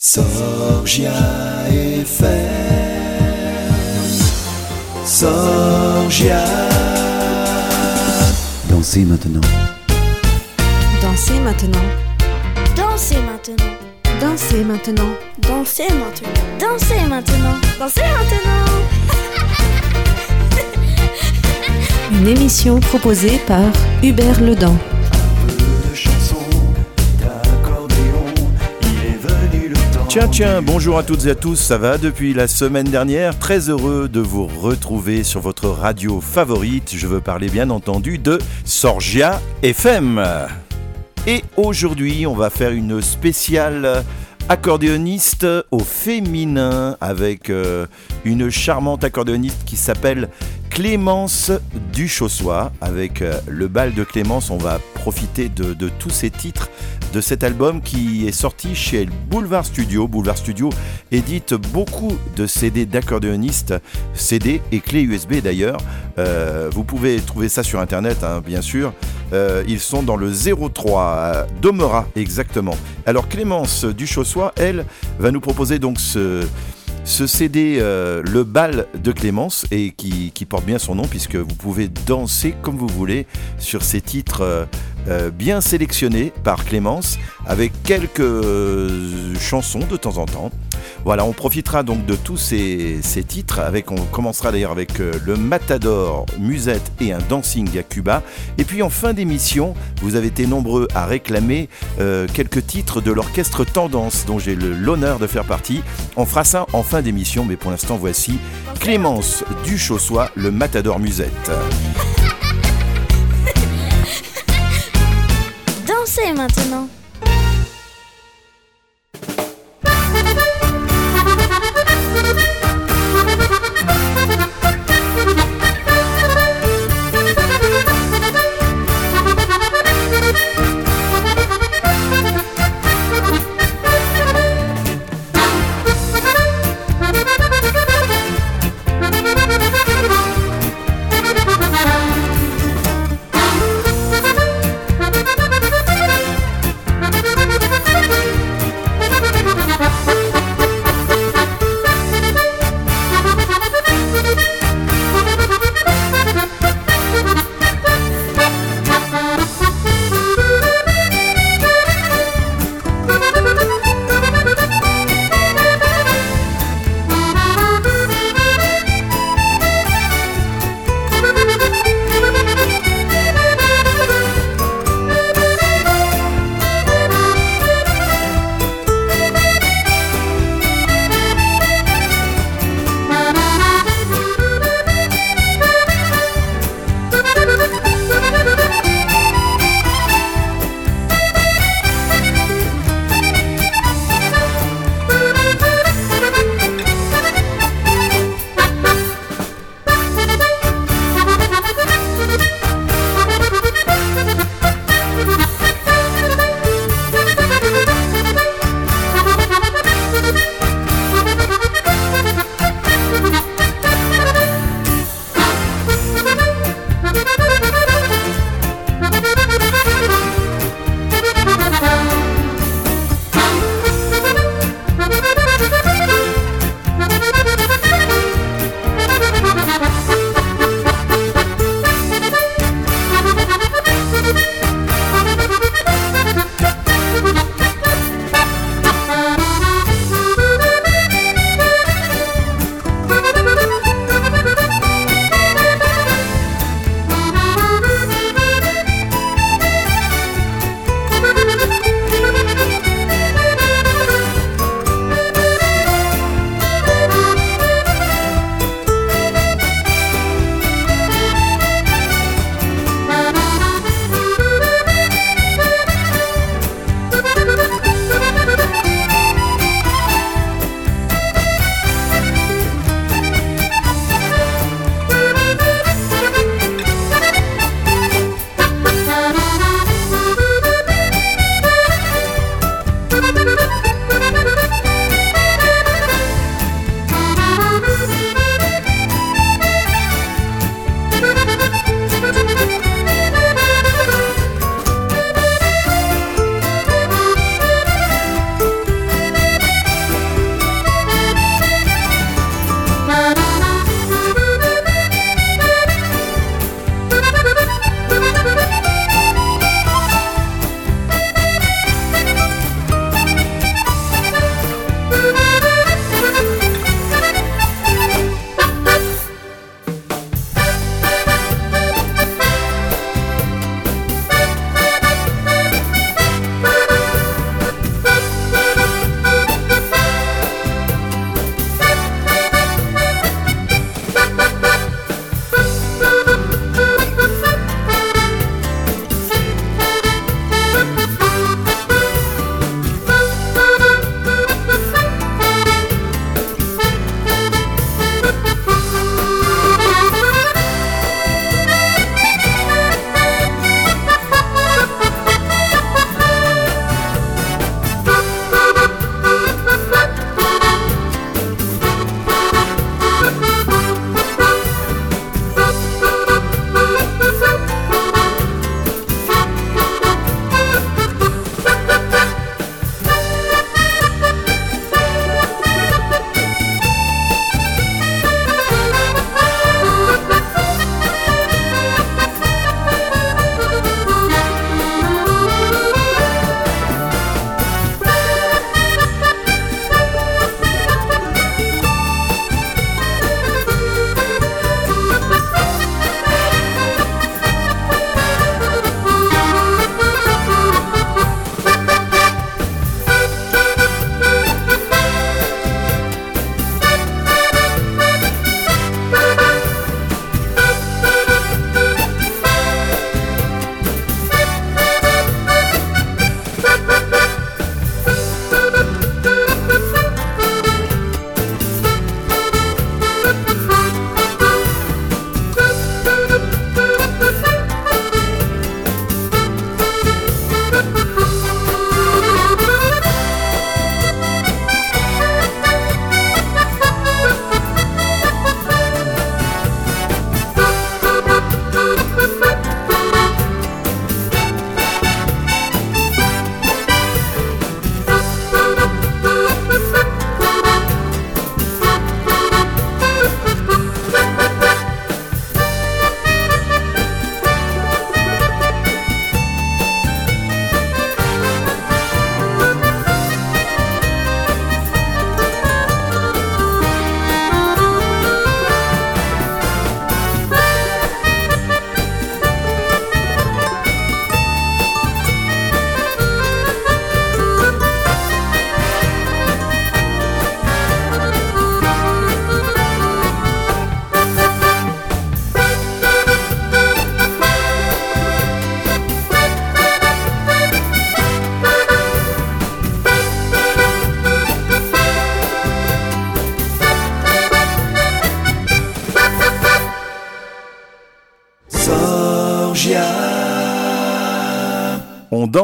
Sorgia FM. Sorgia. Dansez maintenant. Dansez maintenant. Dansez maintenant. Dansez maintenant. Dansez maintenant. Dansez maintenant. Dansez maintenant. Une émission proposée par Hubert Ledan. Tiens, tiens, bonjour à toutes et à tous, ça va depuis la semaine dernière Très heureux de vous retrouver sur votre radio favorite. Je veux parler bien entendu de Sorgia FM. Et aujourd'hui, on va faire une spéciale accordéoniste au féminin avec euh, une charmante accordéoniste qui s'appelle Clémence Duchossois. Avec euh, le bal de Clémence, on va profiter de, tous ces titres de cet album qui est sorti chez Boulevard Studio. Boulevard Studio édite beaucoup de CD d'accordéonistes, CD et clés USB d'ailleurs. Euh, vous pouvez trouver ça sur internet, hein, bien sûr. Euh, ils sont dans le 03 à Domera exactement. Alors Clémence Duchossois, elle, va nous proposer donc ce, ce CD, euh, Le Bal de Clémence, et qui, porte bien son nom, puisque vous pouvez danser comme vous voulez sur ces titres euh, euh, bien sélectionnés par Clémence, avec quelques chansons de temps en temps. Voilà, on profitera donc de tous ces, titres. Avec, on commencera d'ailleurs avec euh, le Matador, Musette et un Dancing à Cuba. Et puis en fin d'émission, vous avez été nombreux à réclamer euh, quelques titres de l'orchestre Tendance, dont j'ai l'honneur de faire partie. On fera ça en fin d'émission, mais pour l'instant, voici Clémence Duchossois, le Matador Musette. Dansez maintenant.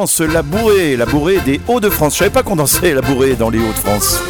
Danse la bourrée, des Hauts-de-France. Je savais pas qu'on dansait la bourrée dans les Hauts-de-France.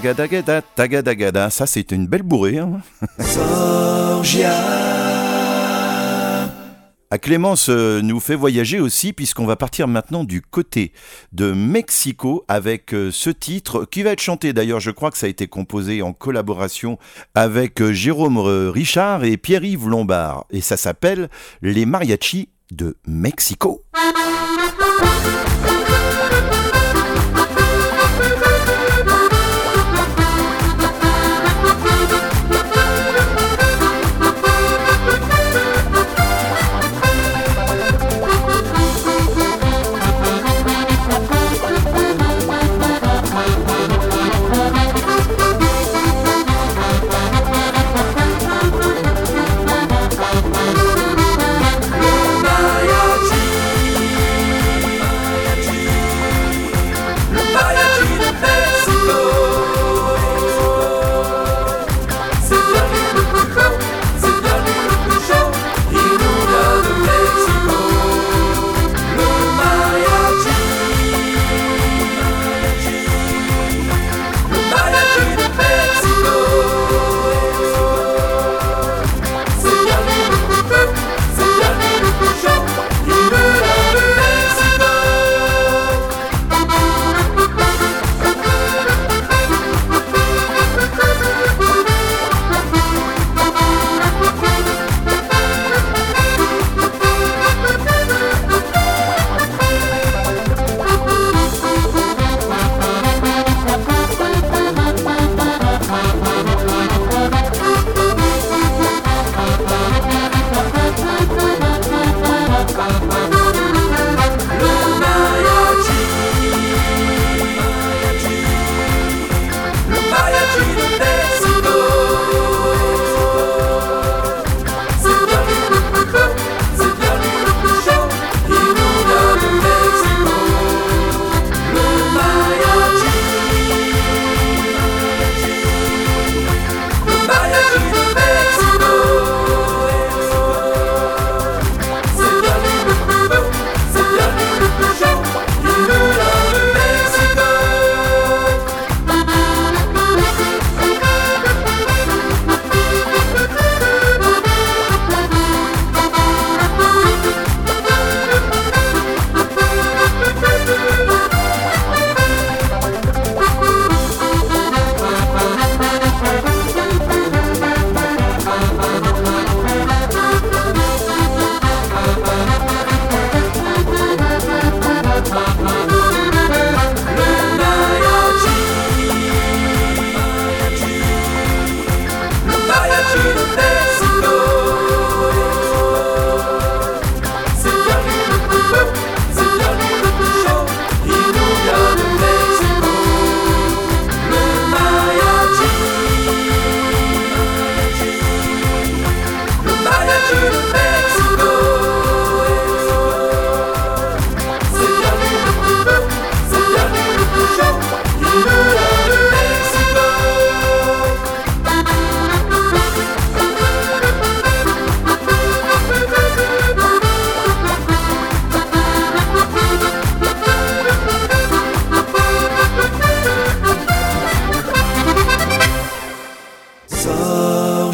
Tagadagada, tagadagada, ça c'est une belle bourrée. Hein À Clémence euh, nous fait voyager aussi puisqu'on va partir maintenant du côté de Mexico avec euh, ce titre qui va être chanté d'ailleurs je crois que ça a été composé en collaboration avec euh, Jérôme Richard et Pierre-Yves Lombard et ça s'appelle Les Mariachis de Mexico.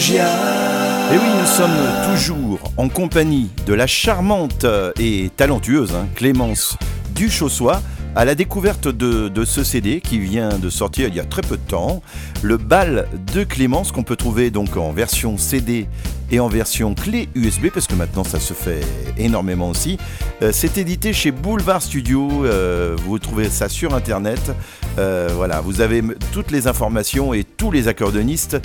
Et oui, nous sommes toujours en compagnie de la charmante et talentueuse hein, Clémence Duchossois à la découverte de, ce CD qui vient de sortir il y a très peu de temps, le bal de Clémence qu'on peut trouver donc en version CD et en version clé USB parce que maintenant ça se fait énormément aussi. Euh, c'est édité chez Boulevard Studio, euh, vous trouvez ça sur internet. Euh, voilà, vous avez toutes les informations et tous les accordéonistes,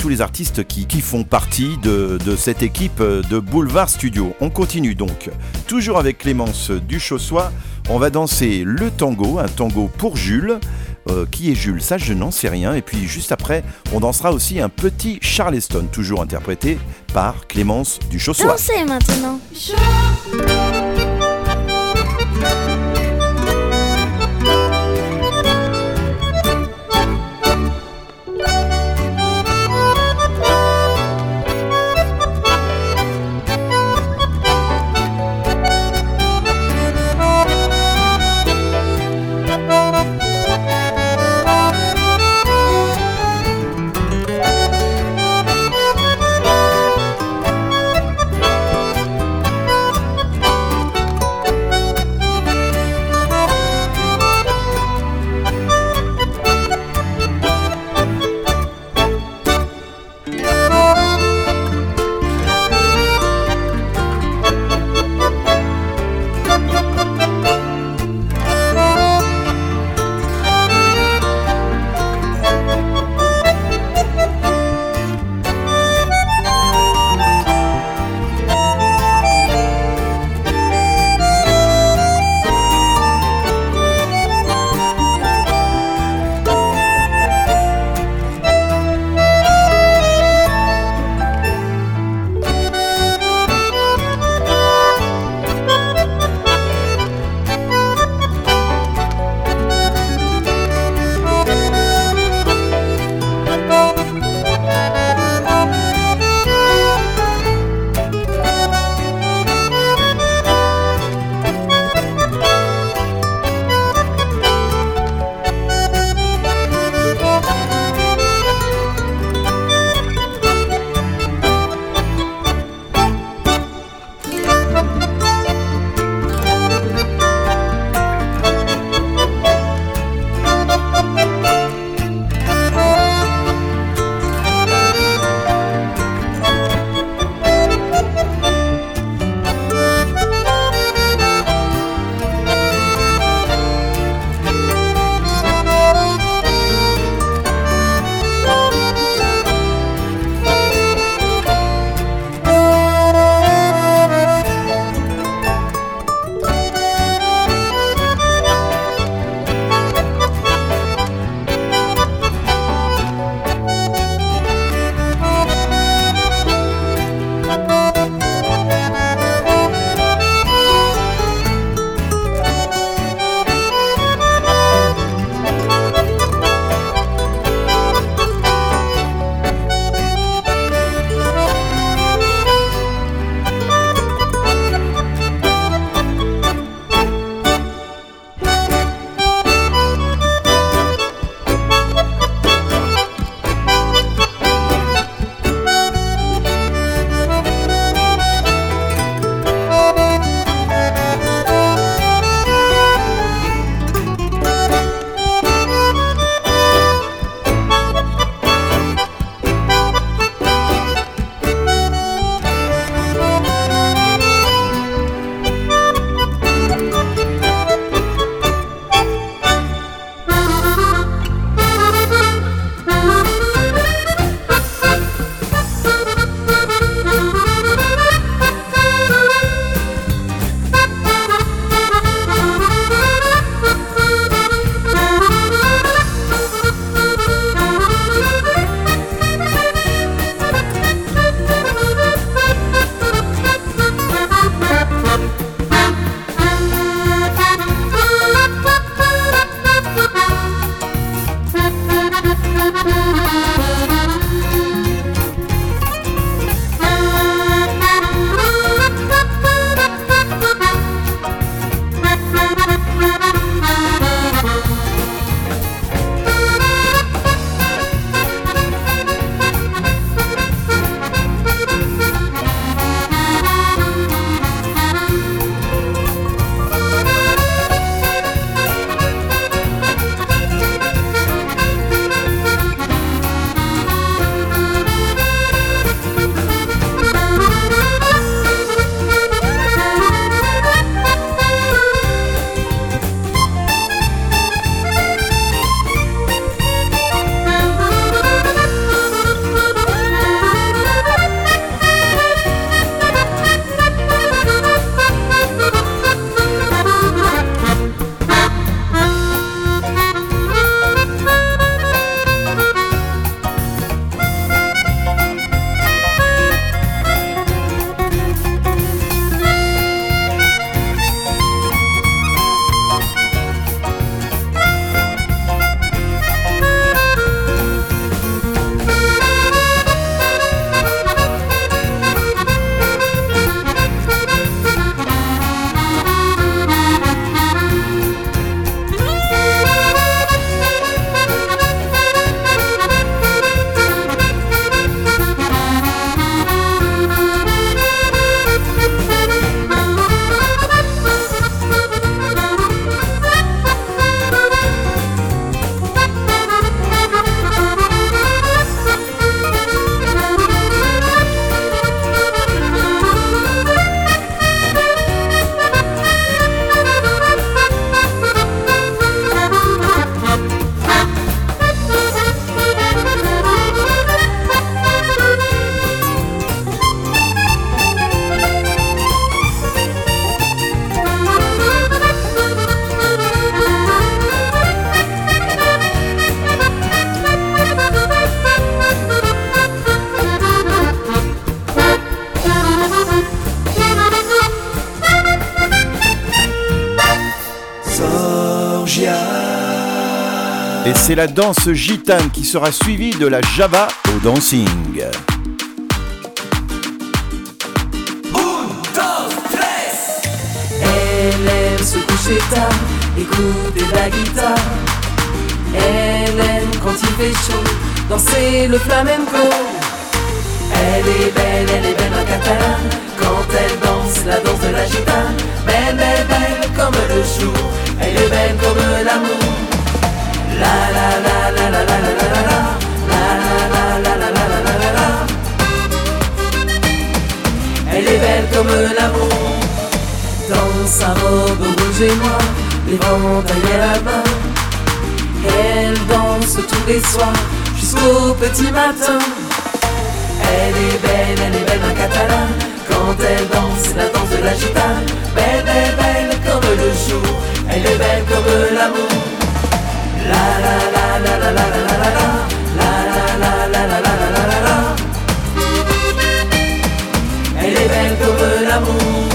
tous les artistes qui, font partie de, de cette équipe de Boulevard Studio. On continue donc, toujours avec Clémence Duchossois. On va danser le tango, un tango pour Jules. Euh, qui est Jules Ça, je n'en sais rien. Et puis juste après, on dansera aussi un petit Charleston, toujours interprété par Clémence Duchossois. Dansez maintenant. C'est la danse gitane qui sera suivie de la java au dancing. Elle aime se coucher tard, écouter la guitare. Elle aime quand il fait chaud, danser le flamenco. Elle est belle comme l'amour. Dans sa robe rouge et noire, vents à la main. Elle danse tous les soirs jusqu'au petit matin. Elle est belle, elle est belle en catalan. Quand elle danse la danse de la gitane. Belle, belle, belle comme le jour. Elle est belle comme l'amour. Elle est belle comme l'amour.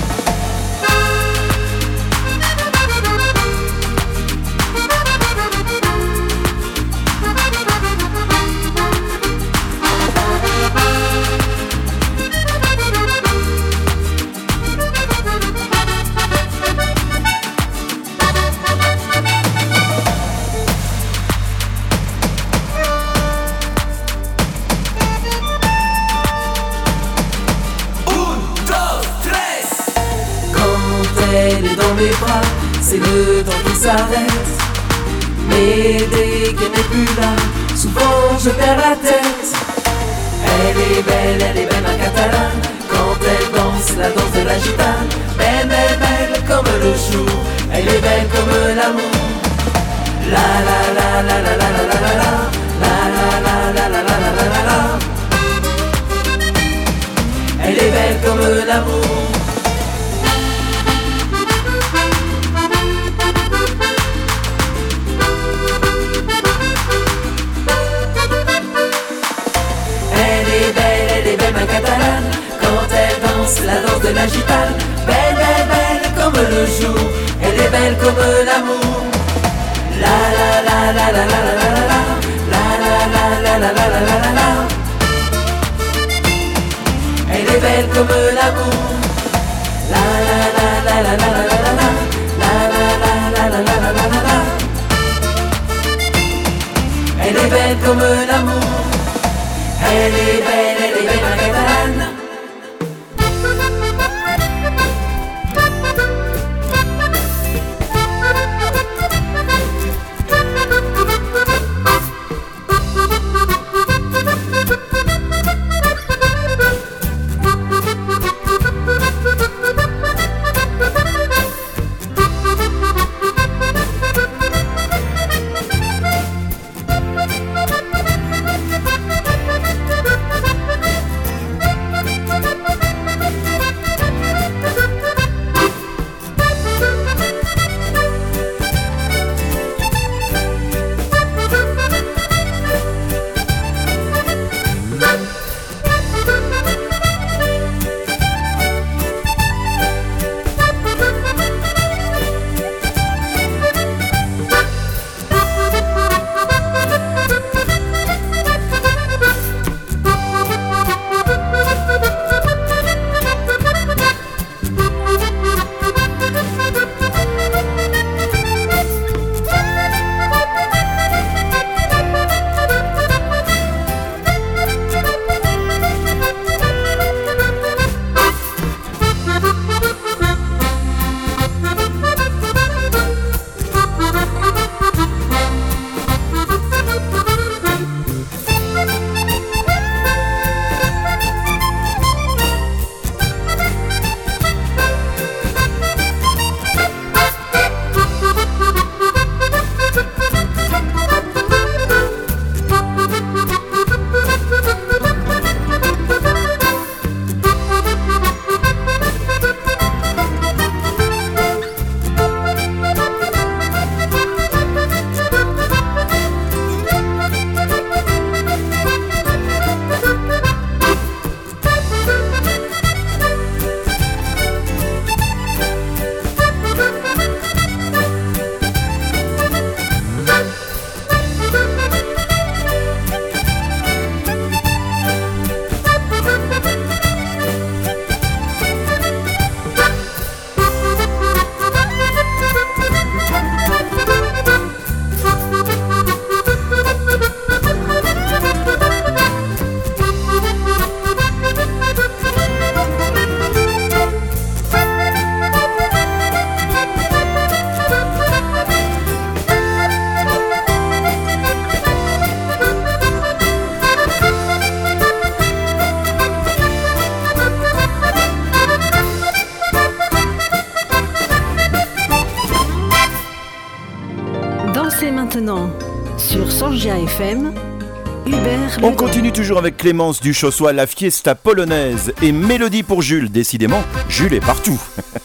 Dès qu'elle n'est plus là, souvent je perds la tête. Elle est belle, elle est belle en catalan. Quand elle danse la danse de la gitane. Belle, belle, belle comme le jour. Elle est belle comme l'amour. La la la la la la la la la la. La la la la la la la la la la. Elle est belle comme l'amour. La la la la Elle est belle comme l'amour La la la la la la la la la la La la la la la la la la Elle est belle comme l'amour elle est belle FM, Hubert On continue toujours avec Clémence Duchossois, la fiesta polonaise et Mélodie pour Jules. Décidément, Jules est partout.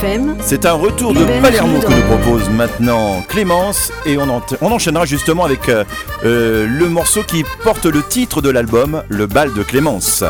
FM. C'est un retour de Palermo que nous propose maintenant Clémence et on enchaînera justement avec euh, euh, le morceau qui porte le titre de l'album, Le bal de Clémence.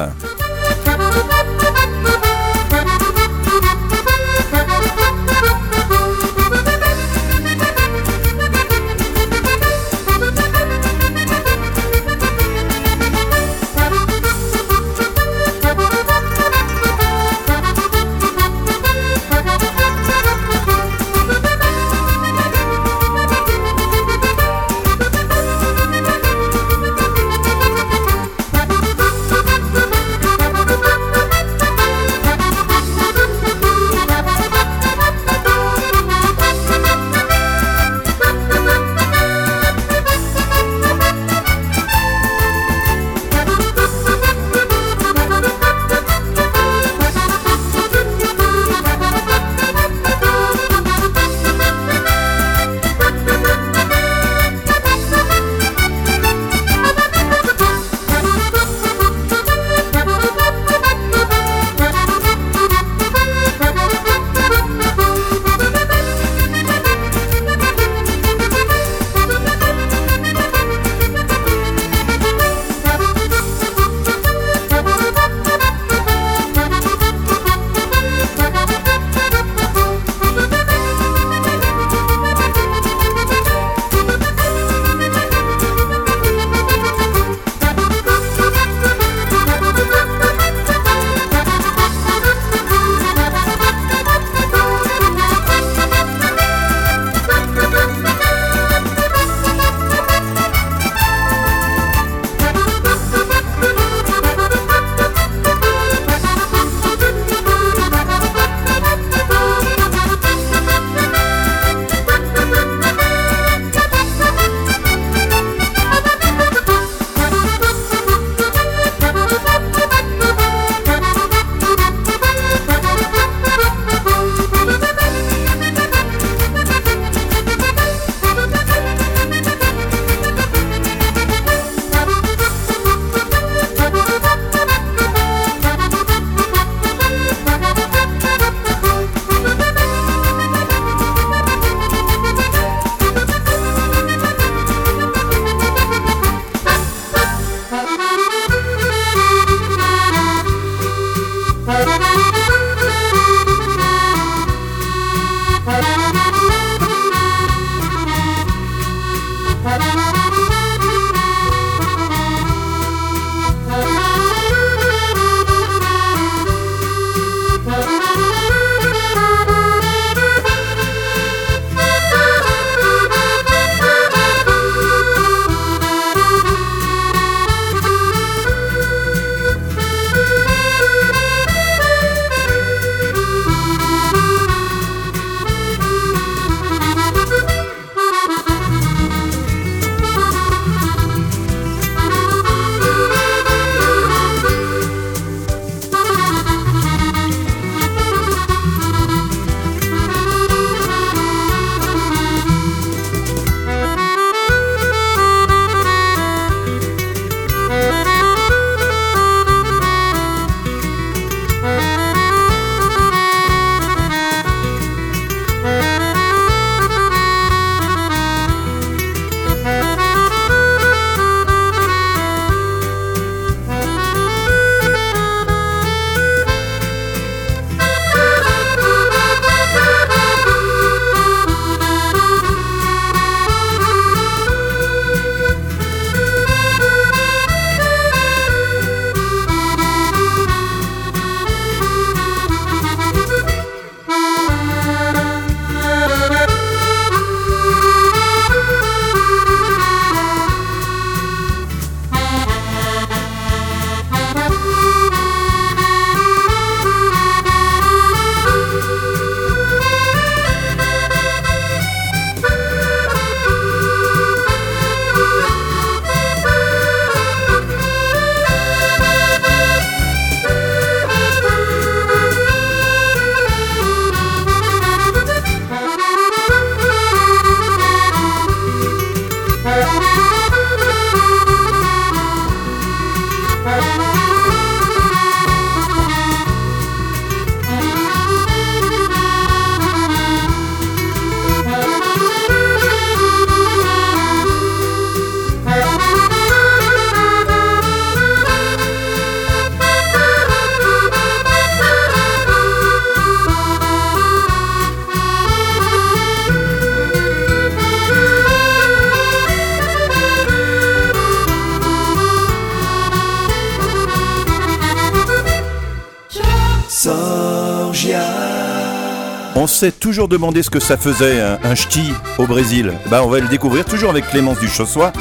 Toujours demandé ce que ça faisait un, ch'ti au Brésil. Bah, on va le découvrir toujours avec Clémence Duchossois.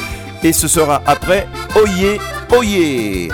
Et ce sera après Oye Oye.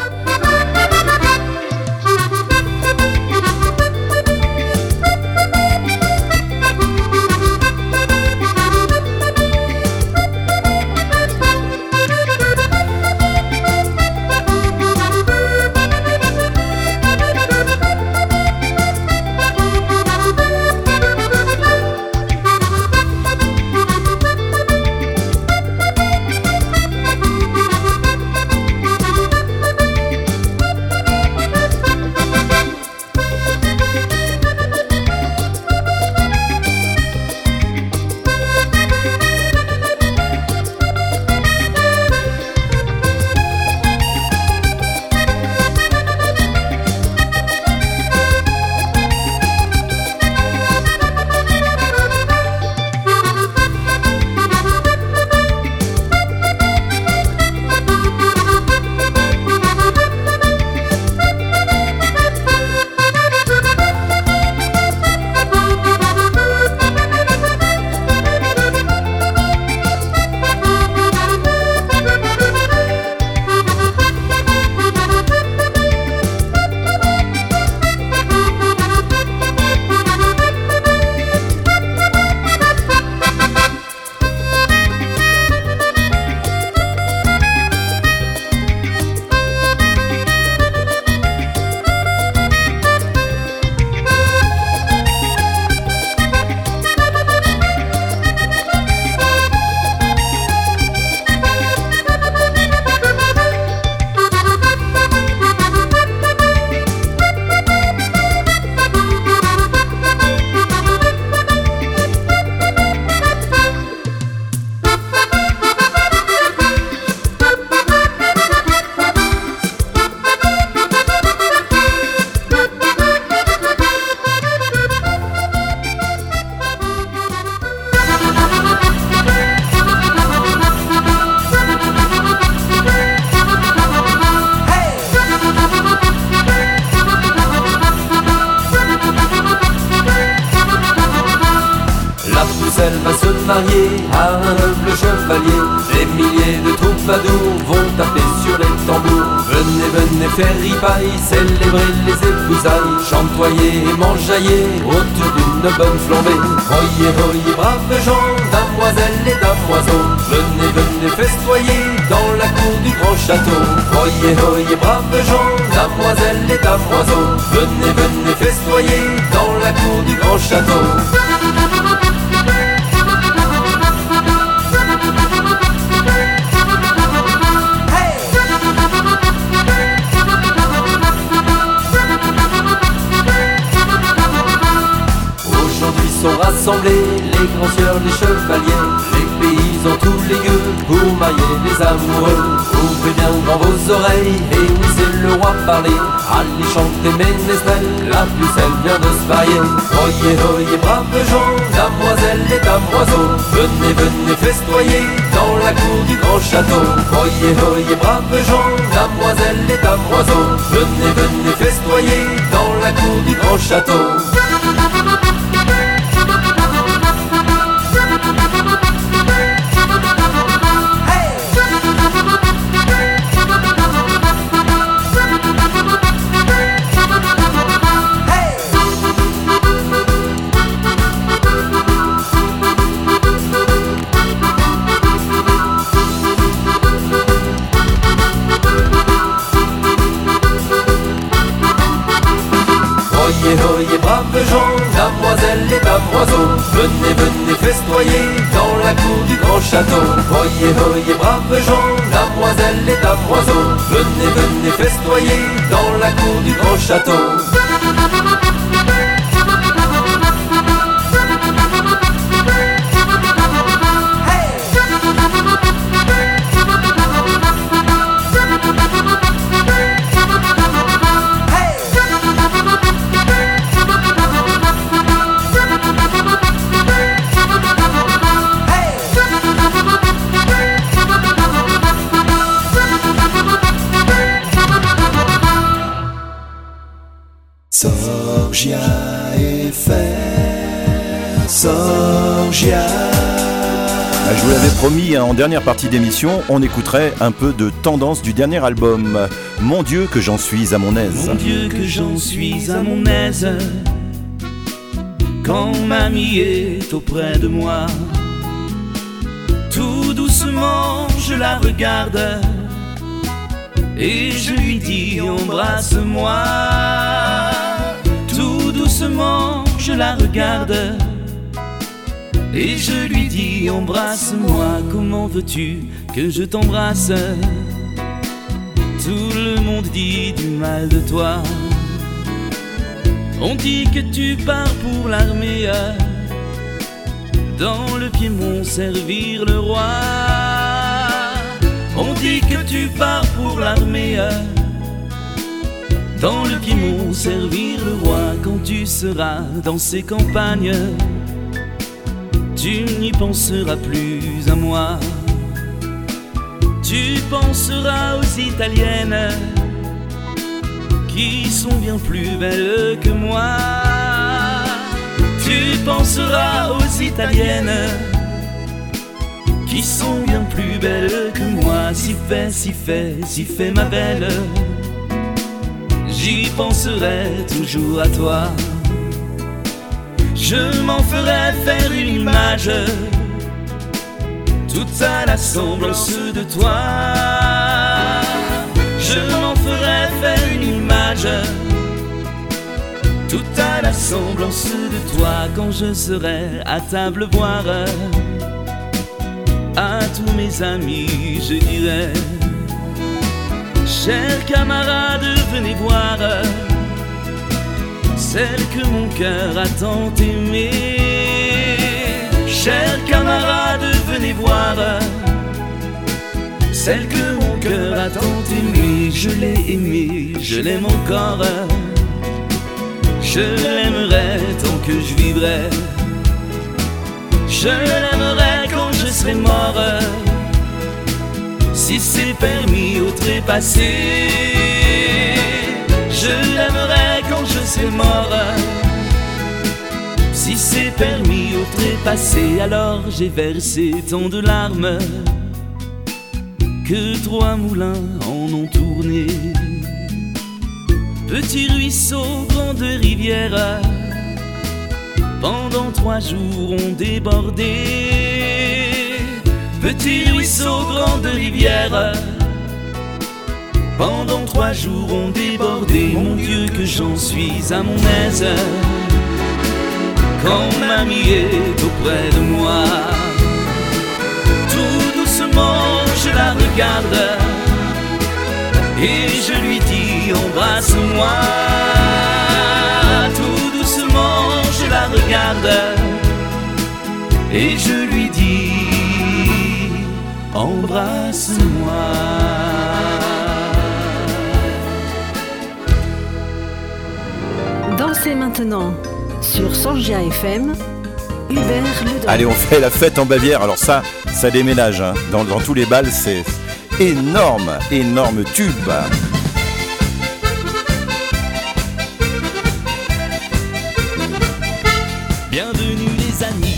Les grands sieurs, les chevaliers, les paysans, tous les gueux, pour marier les amoureux. Ouvrez bien grand vos oreilles, et oui c'est le roi parler. Allez chanter ménestrel, la pucelle vient de se marier. Oyez, oyez, braves gens, damoiselles et damoiseaux, venez, venez festoyer dans la cour du grand château. Oyez, oyez, braves gens, damoiselles et damoiseaux, venez, venez festoyer dans la cour du grand château. Dans la cour du grand château. Oyez, oyez, braves gens, damoiselles et damoiseaux, venez, venez festoyer dans la cour du grand château. Sorgia. Sorgia. Ah, Je vous l'avais promis hein, en dernière partie d'émission, on écouterait un peu de tendance du dernier album. Mon Dieu que j'en suis à mon aise. Mon Dieu que j'en suis à mon aise Quand mamie est auprès de moi Tout doucement je la regarde Et je lui dis embrasse-moi je la regarde Et je lui dis embrasse-moi Comment veux-tu que je t'embrasse? Tout le monde dit du mal de toi. On dit que tu pars pour l'armée. Dans le Piémont servir le roi. On dit que tu pars pour l'armée. Dans le Piémont servir le roi. Quand tu seras dans ces campagnes, tu n'y penseras plus à moi. Tu penseras aux Italiennes qui sont bien plus belles que moi. Tu penseras aux Italiennes qui sont bien plus belles que moi. Si fait, si fait, si fait ma belle, j'y penserai toujours à toi. Je m'en ferai faire une image toute à la semblance de toi. Je m'en ferai faire une image, toute à la semblance de toi quand je serai à table boire. À tous mes amis, je dirai, chers camarades, venez voir celle que mon cœur a tant aimée. Chers camarades, venez voir celle que mon cœur a tant aimée. Je l'ai aimée, je l'aime encore. Je l'aimerai tant que je vivrai. Je l'aimerai quand je serai mort. Si c'est permis au trépassé, je l'aimerai quand je serai mort. Si c'est permis au trépassé, alors j'ai versé tant de larmes que trois moulins en ont tourné. Petit ruisseau, grande rivière, pendant trois jours ont débordé. Petit ruisseau, grande rivière, pendant trois jours ont débordé. Mon Dieu, que j'en suis à mon aise quand mamie est auprès de moi. Tout doucement, je la regarde et je lui dis embrasse-moi. Tout doucement, je la regarde et je lui dis embrasse-moi. Dansez maintenant sur Sorgia FM, Hubert Le Allez, on fait la fête en Bavière. Alors ça, ça déménage. hein. Dans, dans tous les bals, c'est énorme, énorme tube. Bienvenue les amis,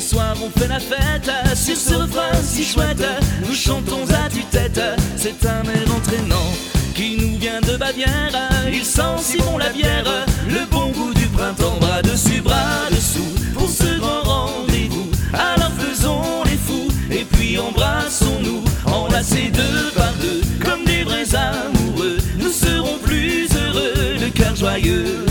ce soir on fait la fête. Sur ce refrain si chouette, nous chantons à tue-tête. C'est un air entraînant qui nous vient de Bavière. Il sent si bon la bière, le bon goût du printemps. Bras dessus, bras dessous, pour ce grand rendez-vous. Alors faisons les fous, et puis embrassons-nous. Enlacés deux par deux, comme des vrais amoureux Nous serons plus heureux, le cœur joyeux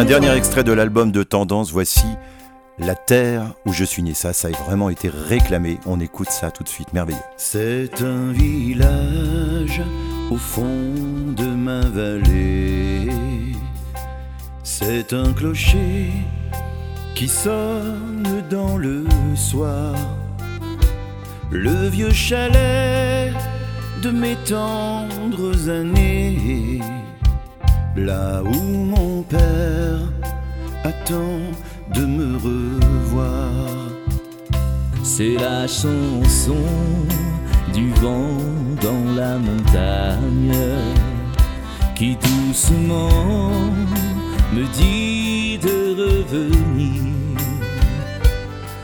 un dernier extrait de l'album de Tendance. Voici La Terre où je suis né. Ça, ça a vraiment été réclamé. On écoute ça tout de suite. Merveilleux. C'est un village au fond de ma vallée. C'est un clocher qui sonne dans le soir. Le vieux chalet de mes tendres années. Là où mon père attend de me revoir. C'est la chanson du vent dans la montagne qui doucement me dit de revenir.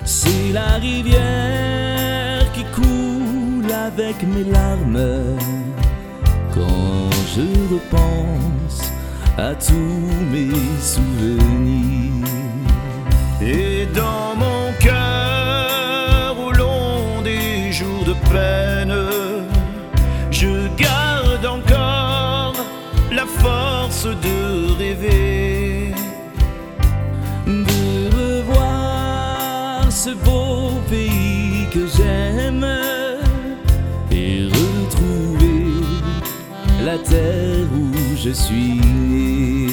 C'est la rivière qui coule avec mes larmes quand je repense à tous mes souvenirs. Et dans mon cœur, au long des jours de peine, je garde encore la force de je suis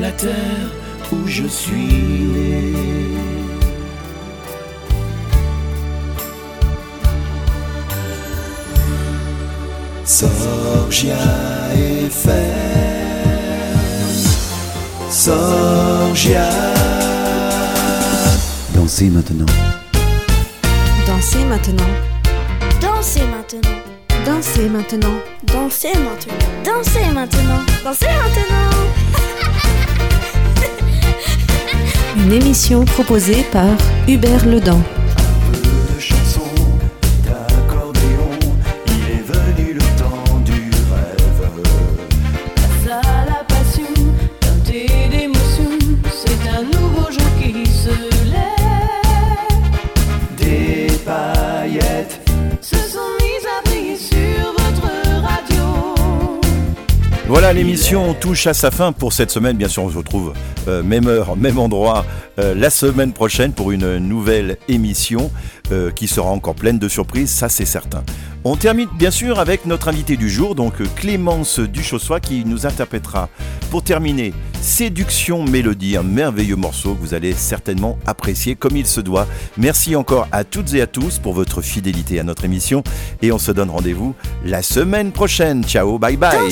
la terre où je suis né. Sorgia FM Sorgia Dansez maintenant. Dansez maintenant. Dansez maintenant. Dansez maintenant. Dansez maintenant. Dansez maintenant. Dansez maintenant. Une émission proposée par Hubert Ledan. L'émission touche à sa fin pour cette semaine. Bien sûr, on se retrouve euh, même heure, même endroit euh, la semaine prochaine pour une nouvelle émission euh, qui sera encore pleine de surprises, ça c'est certain. On termine bien sûr avec notre invité du jour, donc Clémence Duchossois, qui nous interprétera pour terminer Séduction Mélodie, un merveilleux morceau que vous allez certainement apprécier comme il se doit. Merci encore à toutes et à tous pour votre fidélité à notre émission et on se donne rendez-vous la semaine prochaine. Ciao, bye bye.